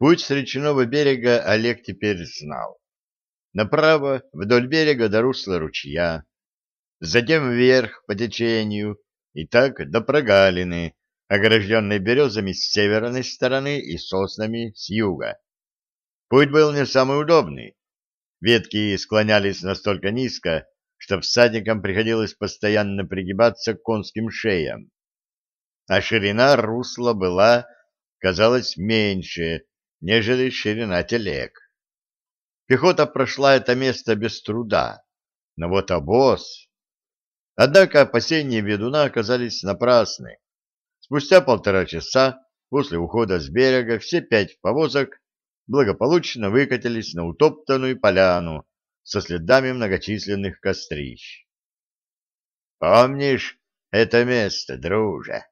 Путь с речного берега Олег теперь знал. Направо, вдоль берега до русла ручья, затем вверх по течению и так до прогалины, огражденной березами с северной стороны и соснами с юга. Путь был не самый удобный. Ветки склонялись настолько низко, что всадникам приходилось постоянно пригибаться к конским шеям. А ширина русла была, казалось, меньше, нежели ширина телег. Пехота прошла это место без труда, но вот обоз... Однако опасения ведуна оказались напрасны. Спустя полтора часа после ухода с берега все пять повозок благополучно выкатились на утоптанную поляну со следами многочисленных кострищ. «Помнишь это место, друже?»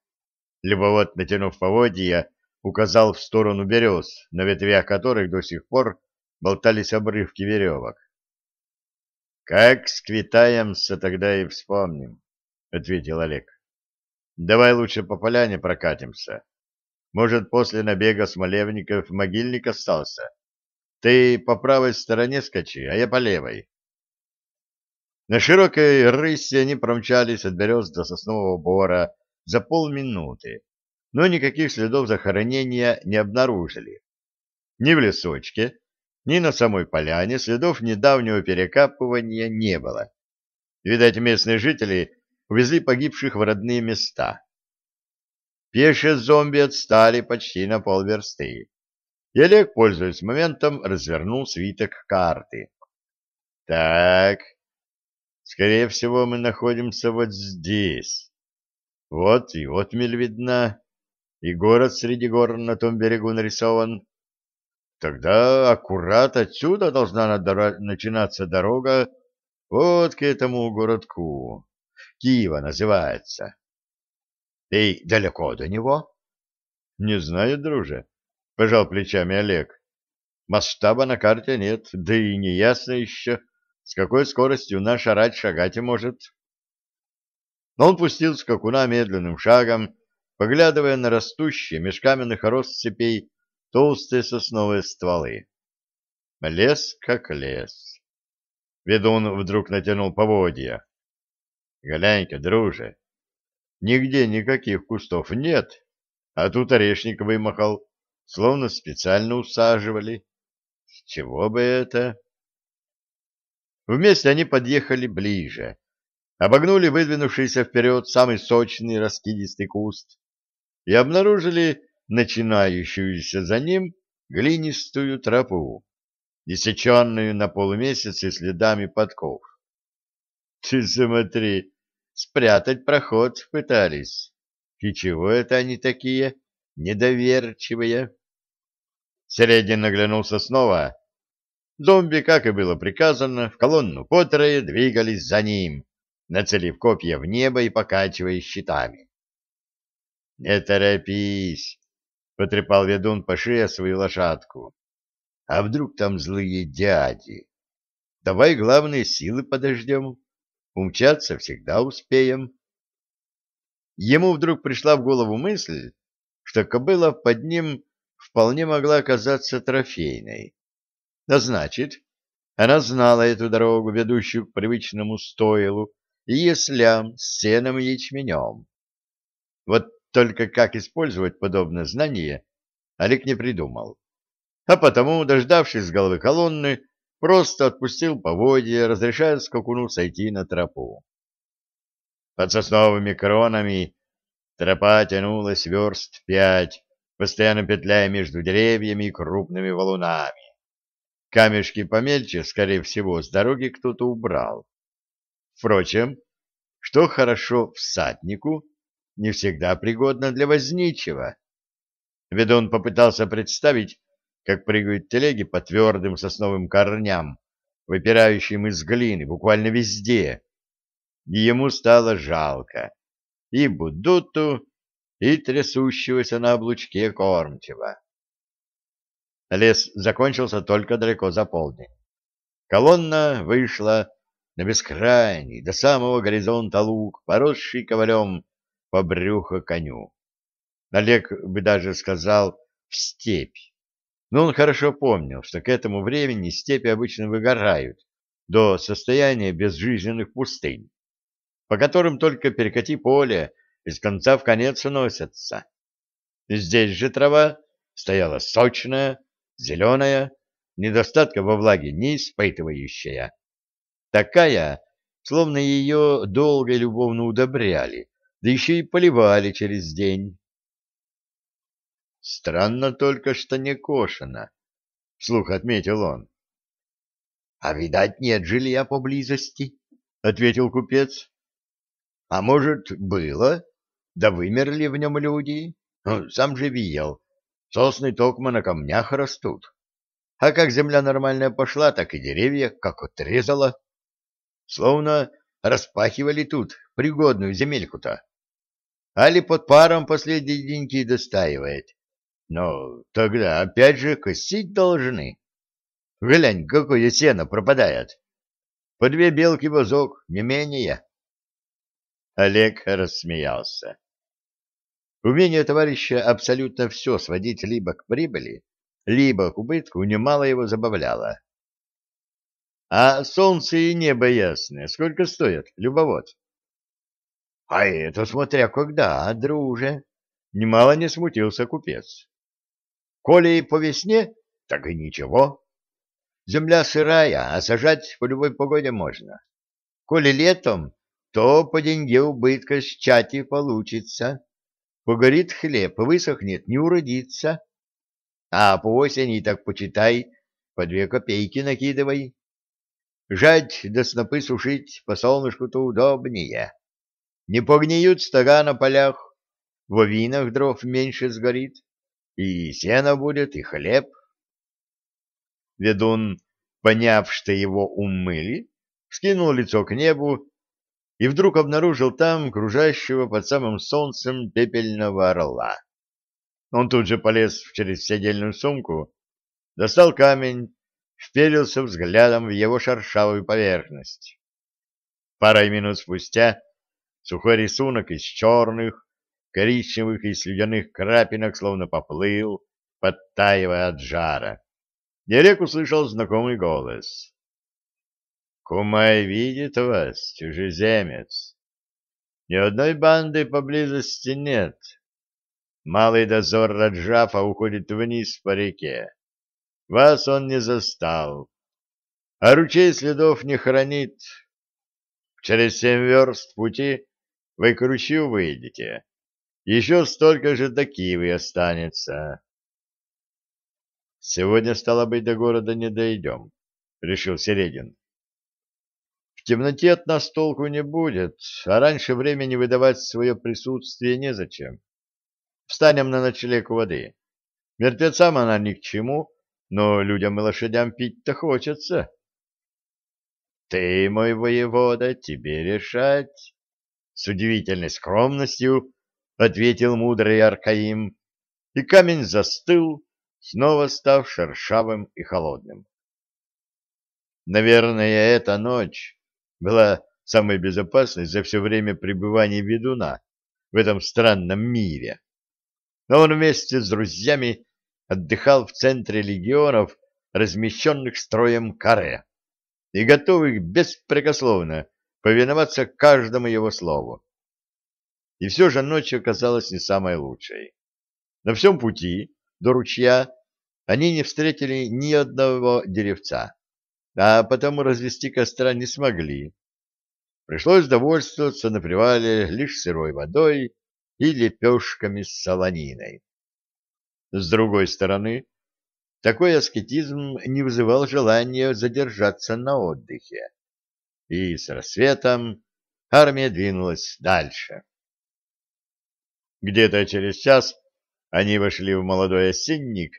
Любовод, натянув поводья, указал в сторону берез, на ветвях которых до сих пор болтались обрывки веревок. «Как сквитаемся, тогда и вспомним», — ответил Олег. «Давай лучше по поляне прокатимся. Может, после набега смолевников могильник остался? Ты по правой стороне скачи, а я по левой». На широкой рысе они промчались от берез до соснового бора за полминуты, но никаких следов захоронения не обнаружили. Ни в лесочке, ни на самой поляне следов недавнего перекапывания не было. Видать, местные жители увезли погибших в родные места. Пешие зомби отстали почти на полверсты. И Олег, пользуясь моментом, развернул свиток карты. Так, скорее всего, мы находимся вот здесь. Вот и отмель видна, и город среди гор на том берегу нарисован. Тогда аккурат отсюда должна начинаться дорога вот к этому городку. Киева называется. Ты далеко до него? Не знаю, друже, пожал плечами Олег. Масштаба на карте нет, да и не ясно еще, с какой скоростью наш орать шагать может. Но он пустил скакуна медленным шагом, поглядывая на растущие меж каменных россыпей толстые сосновые стволы. Лес как лес. Ведун вдруг натянул поводья. Глянь-ка, друже, нигде никаких кустов нет, а тут орешник вымахал, словно специально усаживали. С чего бы это? Вместе они подъехали ближе, обогнули выдвинувшийся вперед самый сочный раскидистый куст и обнаружили начинающуюся за ним глинистую тропу, иссеченную на полумесяце следами подков. Ты смотри, спрятать проход пытались. И чего это они такие недоверчивые? Середин наглянулся снова. Зомби, как и было приказано, в колонну потрое двигались за ним, нацелив копья в небо и покачивая щитами. — Не торопись, потрепал ведун по шее свою лошадку. А вдруг там злые дяди? Давай главные силы подождем. Умчаться всегда успеем. Ему вдруг пришла в голову мысль, что кобыла под ним вполне могла оказаться трофейной. А значит, она знала эту дорогу, ведущую к привычному стойлу, и яслям с сеном и ячменем. Вот только как использовать подобное знание, Олег не придумал. А потому, дождавшись головы колонны, просто отпустил поводья, разрешая скакуну сойти на тропу. Под сосновыми кронами тропа тянулась верст пять, постоянно петляя между деревьями и крупными валунами. Камешки помельче, скорее всего, с дороги кто-то убрал. Впрочем, что хорошо всаднику, не всегда пригодна для возничего. Ведун попытался представить, как прыгают телеги по твердым сосновым корням, выпирающим из глины буквально везде. И ему стало жалко и Будуту, и трясущегося на облучке кормчего. Лес закончился только далеко за полдень. Колонна вышла на бескрайний, до самого горизонта луг, поросший ковалем по брюху коню. Олег бы даже сказал в степь. Но он хорошо помнил, что к этому времени степи обычно выгорают до состояния безжизненных пустынь, по которым только перекати поле из конца в конец носятся. Здесь же трава стояла сочная, зеленая, недостатка во влаге не испытывающая. Такая, словно ее долго и любовно удобряли, да еще и поливали через день. Странно только, что не кошено, — вслух отметил он. — А, видать, нет жилья поблизости, — ответил купец. — А может, было, да вымерли в нем люди? Сам же видел, сосны токмо на камнях растут. А как земля нормальная пошла, так и деревья как отрезала. Словно распахивали тут пригодную земельку-то. Али под паром последние деньги достаивает. Но тогда опять же косить должны. Глянь, какое сено пропадает. По две белки возок, не менее. Олег рассмеялся. Умение товарища абсолютно все сводить либо к прибыли, либо к убытку немало его забавляло. — А солнце и небо ясное сколько стоят, любовод? — А это смотря когда, друже, — немало не смутился купец. — Коли по весне, так и ничего. Земля сырая, а сажать по любой погоде можно. Коли летом, то по деньге убытка с чати получится. Погорит хлеб, высохнет, не уродится. А по осени, так почитай, по две копейки накидывай. Жать да снопы сушить по солнышку-то удобнее. Не погниют стога на полях, в винах дров меньше сгорит, и сено будет, и хлеб. Ведун, поняв, что его умыли, скинул лицо к небу и вдруг обнаружил там кружащего под самым солнцем пепельного орла. Он тут же полез через седельную сумку, достал камень, вперился взглядом в его шершавую поверхность. Парой минут спустя сухой рисунок из черных, коричневых и слюдяных крапинок словно поплыл, подтаивая от жара. Дерек услышал знакомый голос. Кумай видит вас, чужеземец. Ни одной банды поблизости нет. Малый дозор Раджафа уходит вниз по реке. Вас он не застал. А ручей следов не хранит. Через семь верст пути вы к ручью выйдете. Еще столько же до Киевы останется. Сегодня, стало быть, до города не дойдем, — решил Середин темноте от нас толку не будет, а раньше времени выдавать свое присутствие незачем. Встанем на ночлег у воды. Мертвецам она ни к чему, но людям и лошадям пить-то хочется. Ты, мой воевода, тебе решать. С удивительной скромностью ответил мудрый Аркаим, и камень застыл, снова став шершавым и холодным. Наверное, эта ночь была самой безопасной за все время пребывания ведуна в этом странном мире. Но он вместе с друзьями отдыхал в центре легионов, размещенных строем каре, и готовых беспрекословно повиноваться каждому его слову. И все же ночь оказалась не самой лучшей. На всем пути до ручья они не встретили ни одного деревца, а потому развести костра не смогли. Пришлось довольствоваться на привале лишь сырой водой и лепешками с солониной. С другой стороны, такой аскетизм не вызывал желания задержаться на отдыхе. И с рассветом армия двинулась дальше. Где-то через час они вошли в молодой осенник,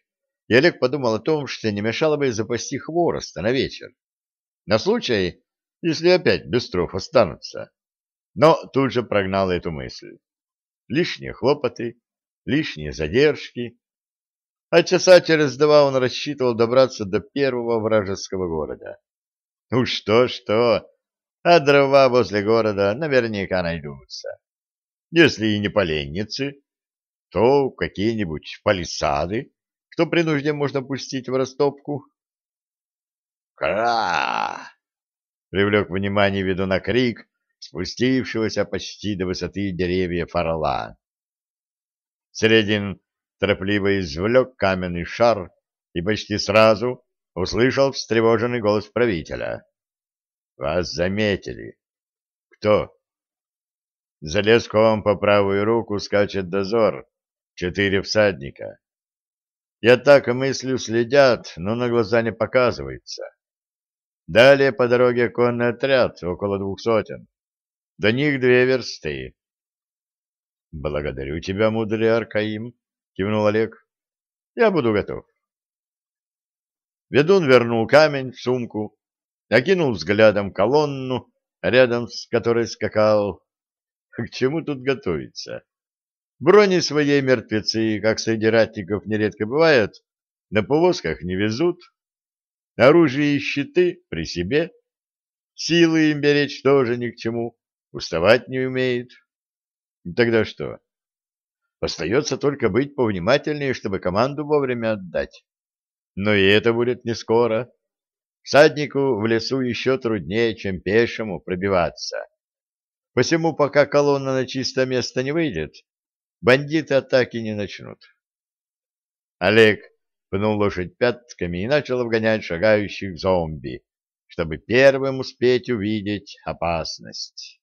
и Олег подумал о том, что не мешало бы запасти хвороста на вечер, на случай, если опять без дров останутся. Но тут же прогнал эту мысль. Лишние хлопоты, лишние задержки. А часа через два он рассчитывал добраться до первого вражеского города. Ну что-что, а дрова возле города наверняка найдутся. Если и не поленницы, то какие-нибудь палисады, что при нужде можно пустить в растопку. «Кра!» — привлек внимание ведуна крик, спустившегося почти до высоты деревьев орла. Средин торопливо извлек каменный шар и почти сразу услышал встревоженный голос правителя. «Вас заметили». «Кто?» За леском по правую руку скачет дозор, четыре всадника. Я так и мыслю следят, но на глаза не показывается. Далее по дороге конный отряд, около двух сотен. До них две версты. — Благодарю тебя, мудрый Аркаим, — кивнул Олег. — Я буду готов. Ведун вернул камень в сумку, окинул взглядом колонну, рядом с которой скакал к чему тут готовиться? Брони своей мертвецы, как среди ратников нередко бывает, на повозках не везут. Оружие и щиты при себе. Силы им беречь тоже ни к чему. Уставать не умеет. Тогда что? Остается только быть повнимательнее, чтобы команду вовремя отдать. Но и это будет не скоро. Всаднику в лесу еще труднее, чем пешему пробиваться. Посему, пока колонна на чистое место не выйдет, бандиты атаки не начнут. Олег пнул лошадь пятками и начал обгонять шагающих зомби, чтобы первым успеть увидеть опасность.